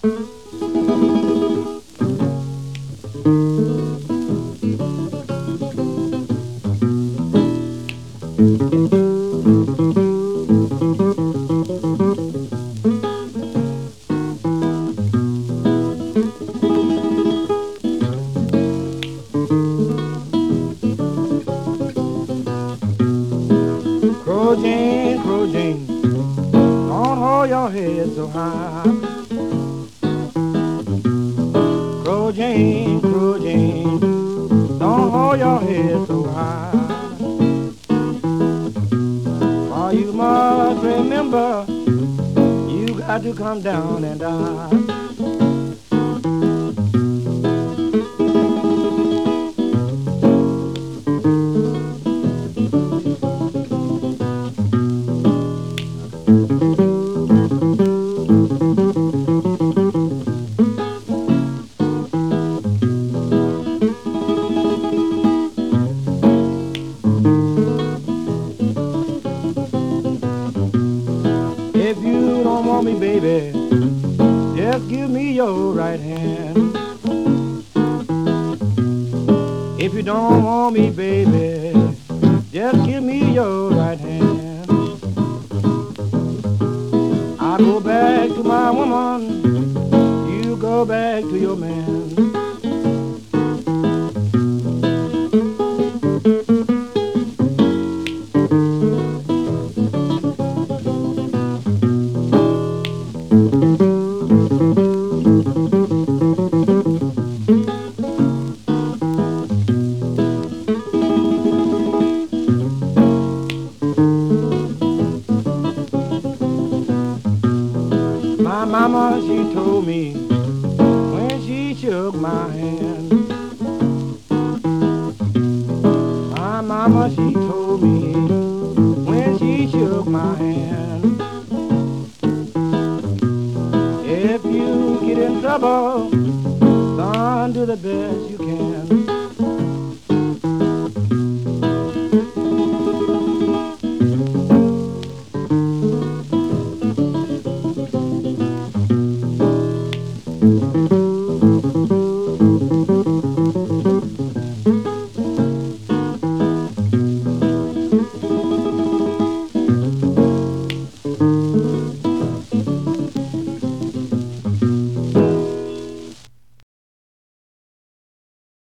Crow Jane, Crow Jane, don't hold your head so high. Jane, Jane, don't hold your head so high. For you must remember, you got to come down and die. Me, baby, just give me your right hand. If you don't want me, baby, just give me your right hand. I go back to my woman, you go back to your man. Mama, she told me when she shook my hand. My mama, she told me when she shook my hand. If you get in trouble, son, do the best you can.